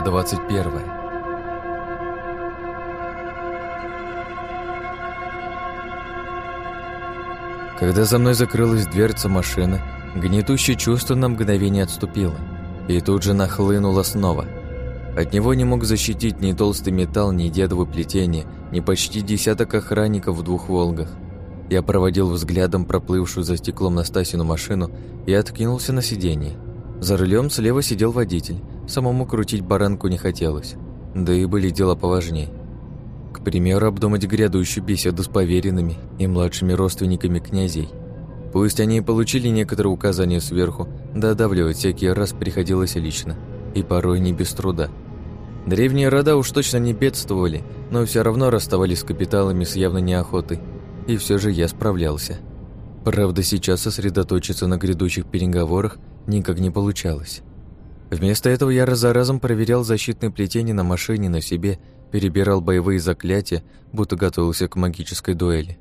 Глава 21 Когда за мной закрылась дверца машины, гнетущее чувство на мгновение отступило и тут же нахлынуло снова. От него не мог защитить ни толстый металл, ни дедово плетение, ни почти десяток охранников в двух «Волгах». Я проводил взглядом проплывшую за стеклом Настасину машину и откинулся на сиденье. За рулем слева сидел водитель. Самому крутить баранку не хотелось. Да и были дела поважнее. К примеру, обдумать грядущую беседу с поверенными и младшими родственниками князей. Пусть они и получили некоторые указания сверху, да давливать всякий раз приходилось лично, и порой не без труда. Древние рода уж точно не бедствовали, но все равно расставались с капиталами с явной неохотой, и все же я справлялся. Правда, сейчас сосредоточиться на грядущих переговорах никак не получалось. Вместо этого я раз за разом проверял защитные плетения на машине, на себе, перебирал боевые заклятия, будто готовился к магической дуэли.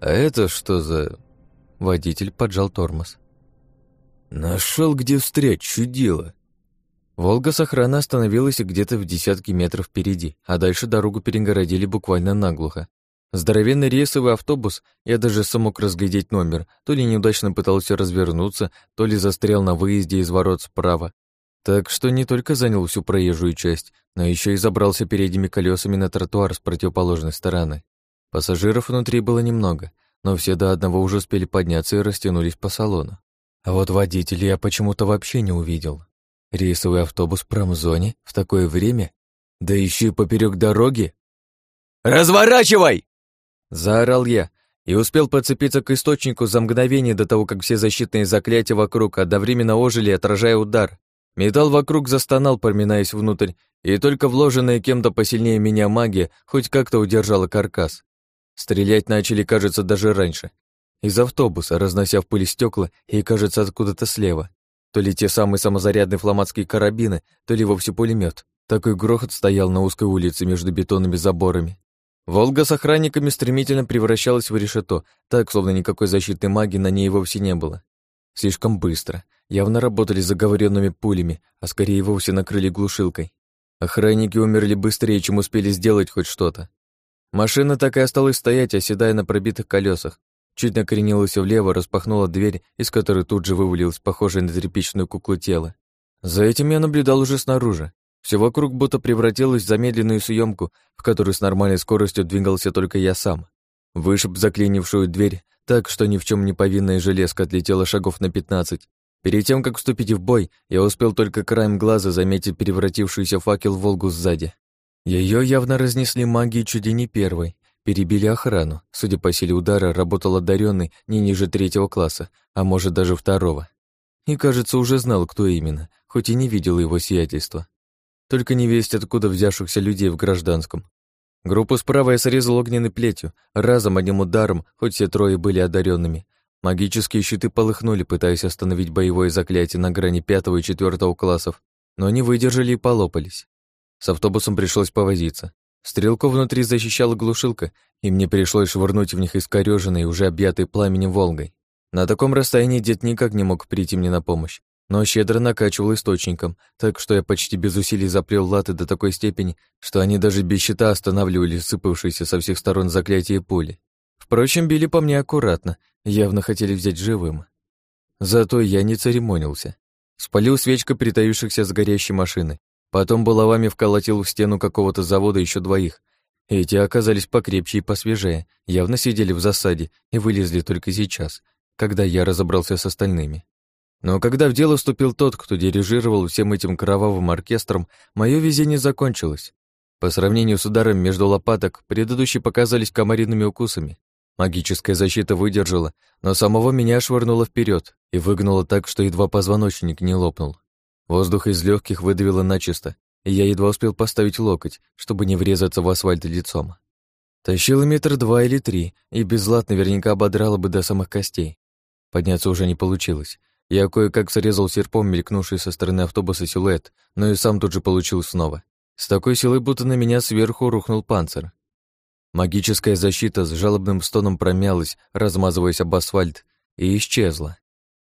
«А это что за...» Водитель поджал тормоз. Нашел, где встрять, чудило!» Волга с охраной остановилась где-то в десятке метров впереди, а дальше дорогу перегородили буквально наглухо, Здоровенный рейсовый автобус, я даже смог разглядеть номер, то ли неудачно пытался развернуться, то ли застрял на выезде из ворот справа. Так что не только занял всю проезжую часть, но еще и забрался передними колесами на тротуар с противоположной стороны. Пассажиров внутри было немного, но все до одного уже успели подняться и растянулись по салону. А вот водителя я почему-то вообще не увидел. Рейсовый автобус в промзоне в такое время? Да еще и поперек дороги? «Разворачивай!» Заорал я и успел подцепиться к источнику за мгновение до того, как все защитные заклятия вокруг одновременно ожили, отражая удар. Металл вокруг застонал, проминаясь внутрь, и только вложенная кем-то посильнее меня магия хоть как-то удержала каркас. Стрелять начали, кажется, даже раньше. Из автобуса, разнося в пыли стекла, и, кажется, откуда-то слева. То ли те самые самозарядные фламандские карабины, то ли вовсе пулемет. Такой грохот стоял на узкой улице между бетонными заборами. Волга с охранниками стремительно превращалась в решето, так, словно никакой защитной магии на ней вовсе не было. Слишком быстро. Явно работали заговоренными пулями, а скорее вовсе накрыли глушилкой. Охранники умерли быстрее, чем успели сделать хоть что-то. Машина так и осталась стоять, оседая на пробитых колесах. Чуть накренилась влево, распахнула дверь, из которой тут же вывалилась похожая на тряпичную куклу тело. За этим я наблюдал уже снаружи. Все вокруг будто превратилось в замедленную съемку, в которой с нормальной скоростью двигался только я сам. Вышиб заклинившую дверь так, что ни в чем не повинная железка отлетела шагов на пятнадцать. Перед тем, как вступить в бой, я успел только краем глаза заметить превратившийся факел Волгу сзади. Ее явно разнесли магии чуть ли не первой. Перебили охрану. Судя по силе удара, работал одаренный не ниже третьего класса, а может даже второго. И, кажется, уже знал, кто именно, хоть и не видел его сиятельства. Только не весть, откуда взявшихся людей в гражданском. Группу справа я срезал огненной плетью, разом одним ударом, хоть все трое были одаренными. Магические щиты полыхнули, пытаясь остановить боевое заклятие на грани пятого и четвертого классов, но они выдержали и полопались. С автобусом пришлось повозиться. Стрелку внутри защищала глушилка, и мне пришлось швырнуть в них искорёженной, уже объятой пламенем Волгой. На таком расстоянии дед никак не мог прийти мне на помощь но щедро накачивал источником, так что я почти без усилий запрел латы до такой степени, что они даже без щита останавливали сыпавшиеся со всех сторон заклятия пули. Впрочем, били по мне аккуратно, явно хотели взять живым. Зато я не церемонился. Спалил свечка притаившихся с горящей машины, потом булавами вколотил в стену какого-то завода еще двоих. Эти оказались покрепче и посвежее, явно сидели в засаде и вылезли только сейчас, когда я разобрался с остальными. Но когда в дело вступил тот, кто дирижировал всем этим кровавым оркестром, мое везение закончилось. По сравнению с ударом между лопаток, предыдущие показались комариными укусами. Магическая защита выдержала, но самого меня швырнуло вперед и выгнуло так, что едва позвоночник не лопнул. Воздух из легких выдавило начисто, и я едва успел поставить локоть, чтобы не врезаться в асфальт лицом. Тащила метр два или три, и без лад наверняка ободрала бы до самых костей. Подняться уже не получилось, я кое-как срезал серпом мелькнувший со стороны автобуса силуэт, но и сам тут же получил снова. С такой силой, будто на меня сверху рухнул панцир. Магическая защита с жалобным стоном промялась, размазываясь об асфальт, и исчезла.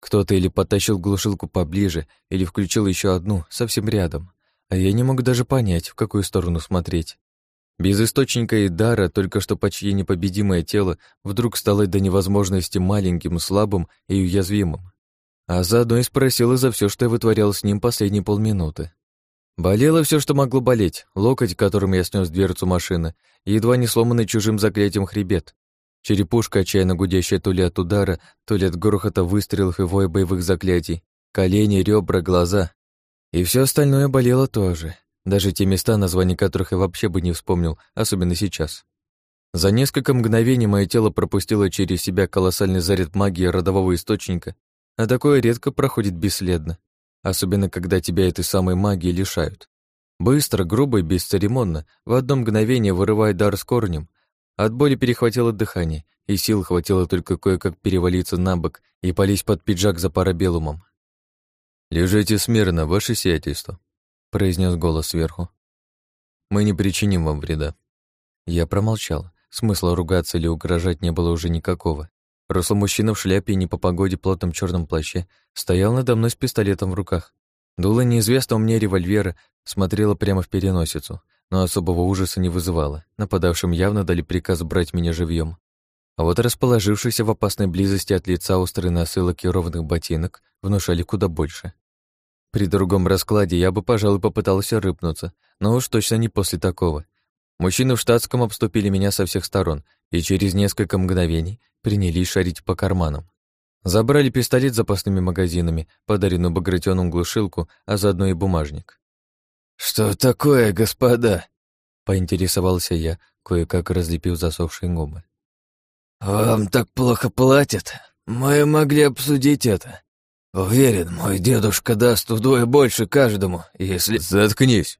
Кто-то или подтащил глушилку поближе, или включил еще одну, совсем рядом. А я не мог даже понять, в какую сторону смотреть. Без источника и дара только что почти непобедимое тело вдруг стало до невозможности маленьким, слабым и уязвимым. А заодно и спросила за все, что я вытворял с ним последние полминуты. Болело все, что могло болеть, локоть, которым я снес дверцу машины, едва не сломанный чужим заклятием хребет. Черепушка, отчаянно гудящая то ли от удара, то ли от грохота выстрелов и воя боевых заклятий, колени, ребра, глаза. И все остальное болело тоже, даже те места, названия которых я вообще бы не вспомнил, особенно сейчас. За несколько мгновений мое тело пропустило через себя колоссальный заряд магии родового источника, а такое редко проходит бесследно особенно когда тебя этой самой магии лишают. Быстро, грубо и бесцеремонно, в одно мгновение вырывая дар с корнем. От боли перехватило дыхание, и сил хватило только кое-как перевалиться на бок и полезть под пиджак за парабеллумом. «Лежите смирно, ваше сиятельство», — произнес голос сверху. «Мы не причиним вам вреда». Я промолчал. Смысла ругаться или угрожать не было уже никакого. Рослый мужчина в шляпе и не по погоде плотном черном плаще стоял надо мной с пистолетом в руках. Дуло неизвестного мне револьвера смотрела прямо в переносицу, но особого ужаса не вызывало. Нападавшим явно дали приказ брать меня живьем. А вот расположившиеся в опасной близости от лица острые носы лакированных ботинок внушали куда больше. При другом раскладе я бы, пожалуй, попытался рыпнуться, но уж точно не после такого. Мужчины в штатском обступили меня со всех сторон, и через несколько мгновений принялись шарить по карманам. Забрали пистолет с запасными магазинами, подаренную Багратионом глушилку, а заодно и бумажник. «Что такое, господа?» — поинтересовался я, кое-как разлепив засохшие губы. «Вам так плохо платят? Мы могли обсудить это. Уверен, мой дедушка даст вдвое больше каждому, если...» «Заткнись!»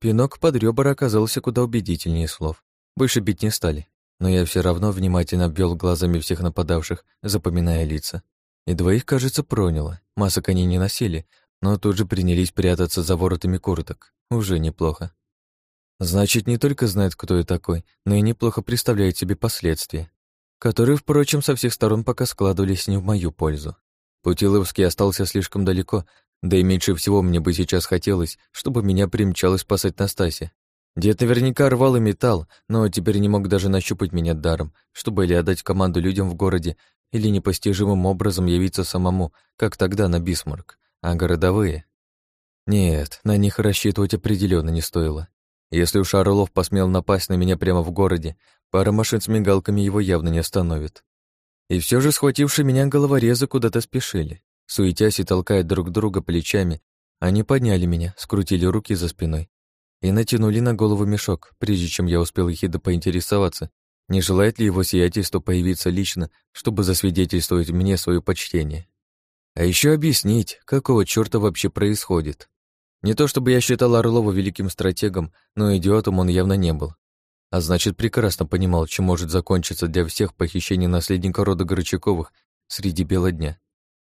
Пинок под ребра оказался куда убедительнее слов. Больше бить не стали, но я все равно внимательно обвел глазами всех нападавших, запоминая лица. И двоих, кажется, проняло. Масок они не носили, но тут же принялись прятаться за воротами курток. Уже неплохо. Значит, не только знает, кто я такой, но и неплохо представляет себе последствия, которые, впрочем, со всех сторон пока складывались не в мою пользу. Путиловский остался слишком далеко, да и меньше всего мне бы сейчас хотелось, чтобы меня примчалось спасать Настасья. Дед наверняка рвал и металл, но теперь не мог даже нащупать меня даром, чтобы или отдать команду людям в городе, или непостижимым образом явиться самому, как тогда на Бисмарк. А городовые? Нет, на них рассчитывать определенно не стоило. Если уж Орлов посмел напасть на меня прямо в городе, пара машин с мигалками его явно не остановит. И все же схватившие меня головорезы куда-то спешили. Суетясь и толкая друг друга плечами, они подняли меня, скрутили руки за спиной и натянули на голову мешок, прежде чем я успел ехидно поинтересоваться, не желает ли его сиятельство появиться лично, чтобы засвидетельствовать мне свое почтение. А еще объяснить, какого черта вообще происходит. Не то чтобы я считал Орлова великим стратегом, но идиотом он явно не был. А значит, прекрасно понимал, чем может закончиться для всех похищение наследника рода Горчаковых среди бела дня.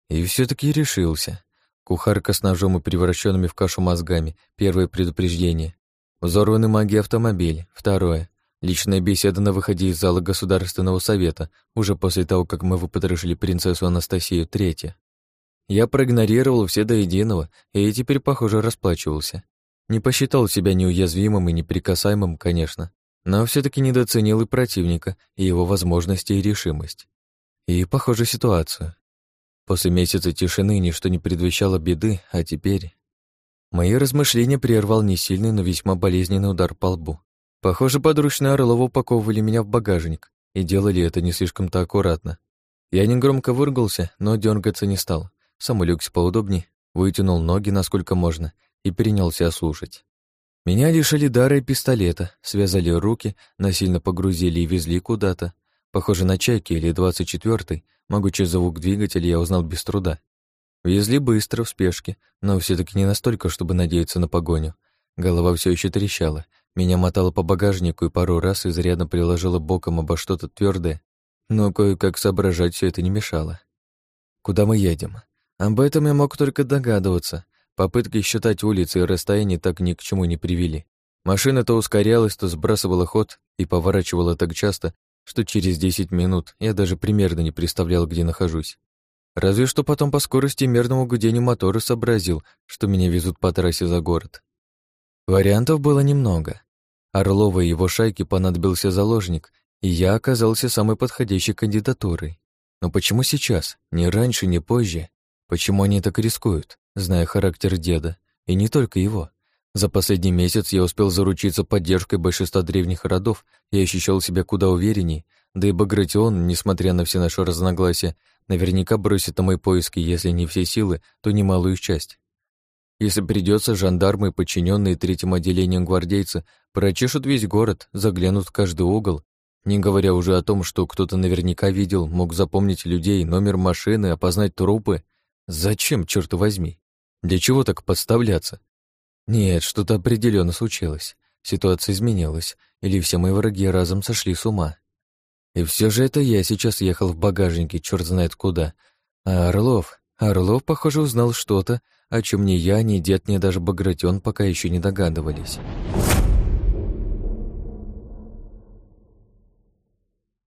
И все таки решился. Кухарка с ножом и превращенными в кашу мозгами. Первое предупреждение. Взорванный магией автомобиль. Второе. Личная беседа на выходе из зала Государственного совета, уже после того, как мы выпотрошили принцессу Анастасию. Третье. Я проигнорировал все до единого, и теперь, похоже, расплачивался. Не посчитал себя неуязвимым и неприкасаемым, конечно, но все таки недооценил и противника, и его возможности и решимость. И, похоже, ситуацию. После месяца тишины ничто не предвещало беды, а теперь... Мои размышления прервал не сильный, но весьма болезненный удар по лбу. Похоже, подручные Орлова упаковывали меня в багажник и делали это не слишком-то аккуратно. Я негромко выругался, но дергаться не стал. Сам улегся поудобней, вытянул ноги насколько можно и принялся слушать. Меня лишили дара и пистолета, связали руки, насильно погрузили и везли куда-то. Похоже на чайки или двадцать четвертый, Могучий звук двигателя я узнал без труда. Везли быстро, в спешке, но все таки не настолько, чтобы надеяться на погоню. Голова все еще трещала, меня мотало по багажнику и пару раз изрядно приложило боком обо что-то твердое, но кое-как соображать все это не мешало. Куда мы едем? Об этом я мог только догадываться. Попытки считать улицы и расстояние так ни к чему не привели. Машина то ускорялась, то сбрасывала ход и поворачивала так часто, что через 10 минут я даже примерно не представлял, где нахожусь. Разве что потом по скорости и мерному гудению мотора сообразил, что меня везут по трассе за город. Вариантов было немного. Орлова и его шайке понадобился заложник, и я оказался самой подходящей кандидатурой. Но почему сейчас? Ни раньше, ни позже. Почему они так рискуют, зная характер деда? И не только его. За последний месяц я успел заручиться поддержкой большинства древних родов и ощущал себя куда уверенней, да и Багратион, несмотря на все наши разногласия, наверняка бросит на мои поиски, если не все силы, то немалую часть. Если придется, жандармы, подчиненные третьим отделением гвардейца, прочешут весь город, заглянут в каждый угол, не говоря уже о том, что кто-то наверняка видел, мог запомнить людей, номер машины, опознать трупы. Зачем, черт возьми? Для чего так подставляться? Нет, что-то определенно случилось. Ситуация изменилась, или все мои враги разом сошли с ума. И все же это я сейчас ехал в багажнике, черт знает куда. А Орлов... Орлов, похоже, узнал что-то, о чем ни я, ни дед, ни даже Багратион пока еще не догадывались.